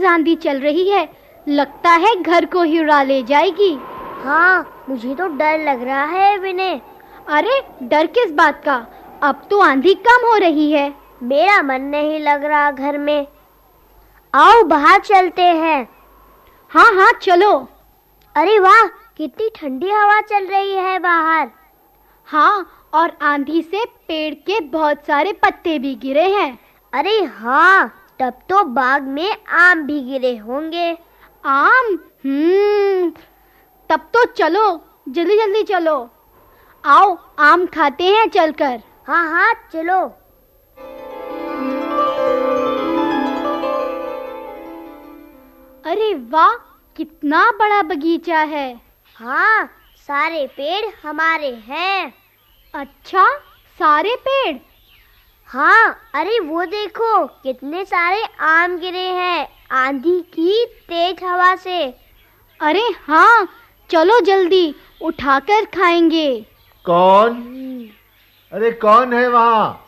तेज आंधी चल रही है। लगता है घर को ही उड़ा ले जाएगी। हाँ मुझे तो डर लग रहा है विनय। अरे डर किस बात का? अब तो आंधी कम हो रही है। मेरा मन नहीं लग रहा घर में। आओ बाहर चलते हैं। हाँ हाँ चलो। अरे वाह कितनी ठंडी हवा चल रही है बाहर। हाँ और आंधी से पेड़ के बहुत सारे पत्ते भी गिरे हैं। अरे हाँ तब तो बाग में आम भी गिरे होंगे। आम? हम्म तब तो चलो जल्दी जल्दी चलो। आओ आम खाते हैं चलकर। हाँ हाँ चलो। अरे वाह कितना बड़ा बगीचा है। हाँ सारे पेड़ हमारे हैं। अच्छा सारे पेड़? हाँ अरे वो देखो कितने सारे आम गिरे हैं आंधी की तेज हवा से। अरे हाँ चलो जल्दी उठाकर खाएँगे। कौन? अरे कौन है वहाँ?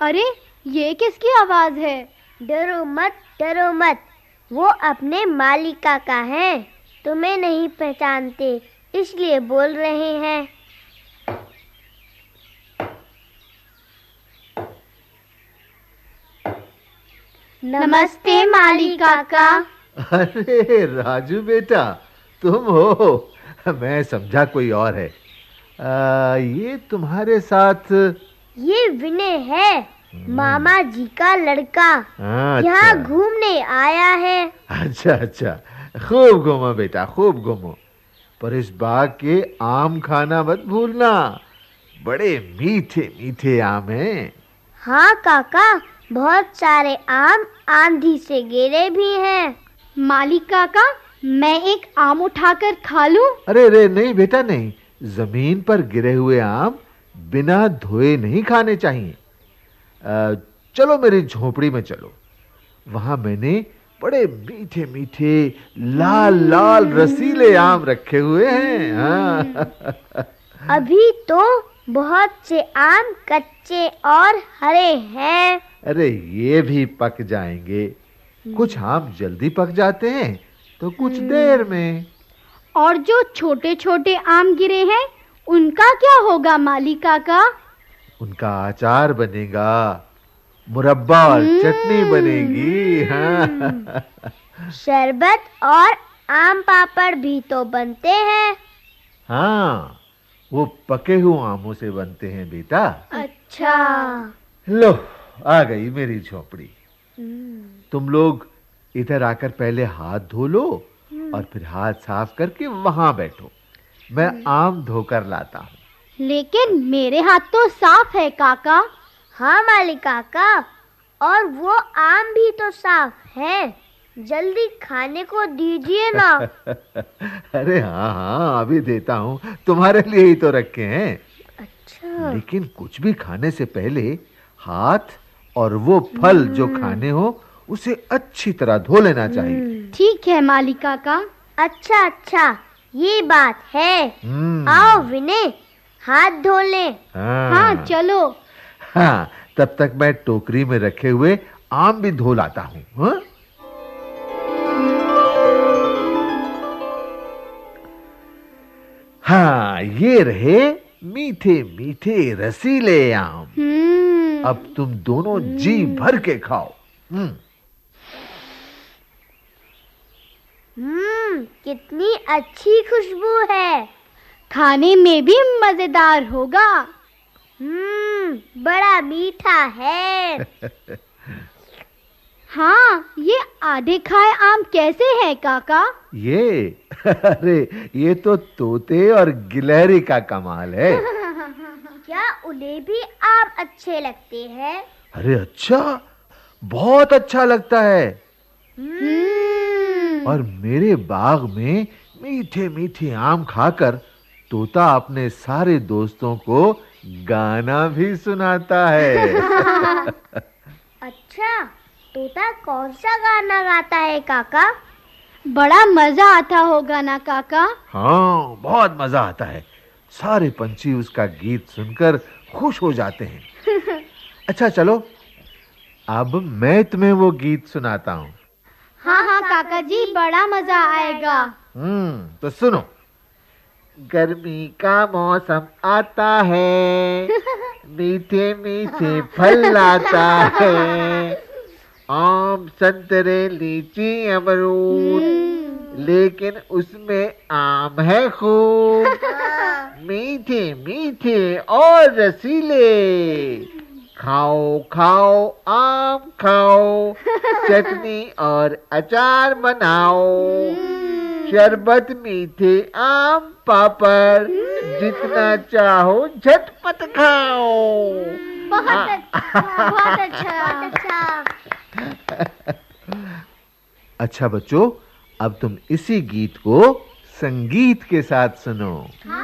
अरे ये किसकी आवाज़ है? डरो मत डरो मत वो अपने मालिका का है तुम्हें नहीं पहचानते इसलिए बोल रहे हैं। नमस्ते मालिका का अरे राजू बेटा तुम हो। मैं समझा कोई और है। आ, ये तुम्हारे साथ ये विनय है मामा जी का लड़का। यहाँ अच्छा। घूमने आया है। अच्छा अच्छा। खूब घूमो बेटा खूब घूमो। पर इस बाग के आम खाना मत भूलना। बड़े मीठे मीठे आम हैं। हाँ काका। बहुत सारे आम आंधी से गिरे भी हैं। मालिका का मैं एक आम उठाकर खा लूँ? अरे रे नहीं बेटा नहीं। ज़मीन पर गिरे हुए आम बिना धोए नहीं खाने चाहिए। अ, चलो मेरी झोपड़ी में चलो। वहाँ मैंने बड़े मीठे मीठे लाल लाल रसीले आम रखे हुए हैं। हाँ। अभी तो बहुत से आम कच्चे और हरे हैं। अरे ये भी पक जाएँगे। कुछ आम जल्दी पक जाते हैं तो कुछ देर में। और जो छोटे छोटे आम गिरे हैं उनका क्या होगा मालिका का उनका अचार बनेगा मुरब्बा और चटनी बनेगी। हाँ शरबत और आम पापड़ भी तो बनते हैं। हाँ वो पके हुए आमों से बनते हैं बेटा। अच्छा। लो। आ गई मेरी झोपड़ी। तुम लोग इधर आकर पहले हाथ धो लो और फिर हाथ साफ़ करके वहाँ बैठो। मैं आम धोकर लाता हूँ। लेकिन मेरे हाथ तो साफ़ है काका। हाँ मालिक काका और वो आम भी तो साफ़ है। जल्दी खाने को दीजिए ना। अरे हाँ हाँ अभी देता हूँ। तुम्हारे लिए ही तो रखे हैं। अच्छा। लेकिन कुछ भी खाने से पहले हाथ और वो फल जो खाने हो उसे अच्छी तरह धो लेना चाहिए। ठीक है मालिका का। अच्छा अच्छा ये बात है। हम्म, आओ विनय हाथ धो ले। हाँ। हाँ चलो। हाँ तब तक मैं टोकरी में रखे हुए आम भी धो लाता हूँ हाँ? हाँ ये रहे मीठे मीठे रसीले आम। हम्म अब तुम दोनों जी भर के खाओ। हम्म। हम्म कितनी अच्छी खुशबू है। खाने में भी मज़ेदार होगा। हम्म बड़ा मीठा है। हाँ ये आधे खाए आम कैसे हैं काका? ये अरे ये तो तोते और गिलहरी का कमाल है। क्या उन्हें भी आप अच्छे लगते हैं? अरे अच्छा बहुत अच्छा लगता है। हम्म। और मेरे बाग में मीठे मीठे आम खाकर तोता अपने सारे दोस्तों को गाना भी सुनाता है। अच्छा तोता कौन सा गाना गाता है काका? बड़ा मज़ा आता होगा ना काका? हाँ बहुत मज़ा आता है। सारे पंछी उसका गीत सुनकर खुश हो जाते हैं। अच्छा चलो। अब मैं तुम्हें वो गीत सुनाता हूँ। हाँ हाँ काका जी बड़ा मज़ा आएगा। हम्म तो सुनो। गर्मी का मौसम आता है। मीठे मीठे फल लाता है। आम संतरे लीची अमरूद। लेकिन उसमें आम है खूब। मीठे मीठे और रसीले। खाओ खाओ आम खाओ चटनी और अचार बनाओ। शरबत मीठे आम पापड़ जितना चाहो झटपट खाओ। बहुत अच्छा बहुत अच्छा। बहुत अच्छा। अच्छा बच्चों अब तुम इसी गीत को संगीत के साथ सुनो। हाँ।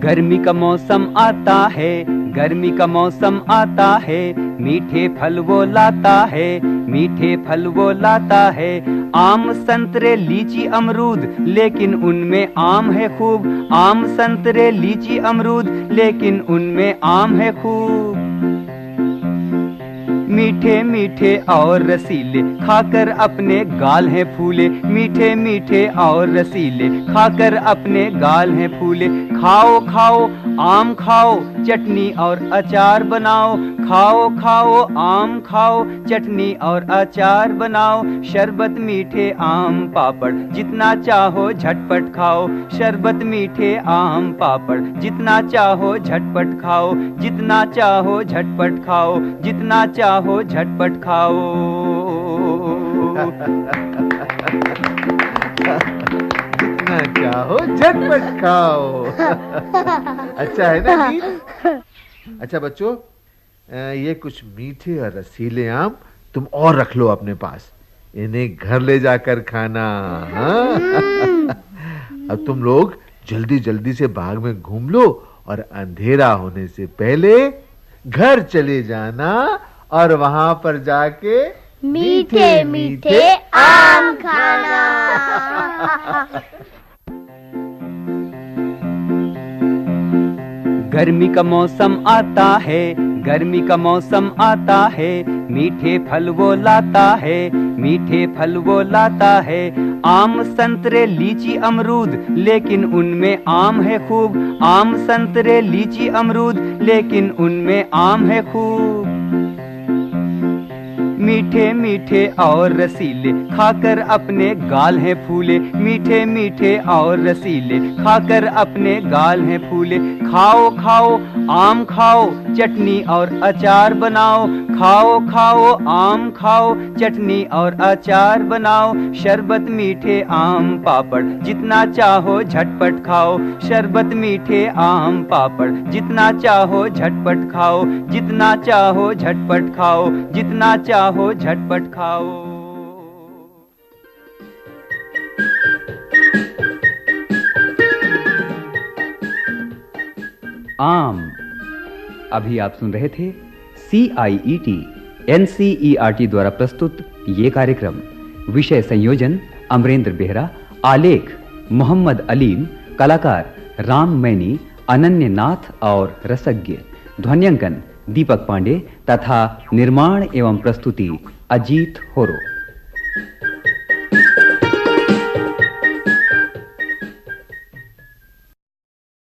गर्मी का मौसम आता है, गर्मी का मौसम आता है, मीठे फल वो लाता है, मीठे फल वो लाता है। आम, संतरे, लीची, अमरूद, लेकिन उनमें आम है खूब। आम, संतरे, लीची, अमरूद, लेकिन उनमें आम है खूब। मीठे मीठे और रसीले, खाकर अपने गाल हैं फूले। मीठे मीठे और रसीले, खाकर अपने गाल हैं फूले। खाओ खाओ, आम खाओ, चटनी और अचार बनाओ। खाओ खाओ, आम खाओ, चटनी और अचार बनाओ। शरबत, मीठे, आम, पापड़, जितना चाहो झटपट खाओ। शरबत, मीठे, आम, पापड़, जितना चाहो झटपट खाओ। जितना चाहो झटपट खाओ। जितना चाहो झटपट खाओ। जितना चाहो, झटपट खाओ। अच्छा है ना गीत अच्छा बच्चों ये कुछ मीठे और रसीले आम तुम और रख लो अपने पास। इन्हें घर ले जाकर खाना हाँ? अब तुम लोग जल्दी जल्दी से बाग में घूम लो और अंधेरा होने से पहले घर चले जाना। और वहाँ पर जाके मीठे मीठे आम खाना। गर्मी का मौसम आता है गर्मी का मौसम आता है मीठे फल वो लाता है मीठे फल वो लाता है। आम संतरे लीची अमरूद लेकिन उनमें आम है खूब। आम संतरे लीची अमरूद लेकिन उनमें आम है खूब। मीठे मीठे और रसीले, खाकर अपने गाल हैं फूले। मीठे मीठे और रसीले, खाकर अपने गाल हैं फूले। खाओ खाओ, आम खाओ, चटनी और अचार बनाओ। खाओ खाओ, आम खाओ, चटनी और अचार बनाओ। शरबत, मीठे, आम, पापड़, जितना चाहो झटपट खाओ। शरबत, मीठे, आम, पापड़, जितना चाहो झटपट खाओ। जितना चाहो झटपट खाओ। जितना चाहो झटपट खाओ। आम। अभी आप सुन रहे थे C I E T N C E R T द्वारा प्रस्तुत ये कार्यक्रम। विषय संयोजन, अमरेंद्र बेहरा, आलेख, मोहम्मद अलीम कलाकार राम मैनी अनन्य नाथ और रसज्ञ। ध्वन्यांकन दीपक पांडे तथा निर्माण एवं प्रस्तुति अजीत होरो।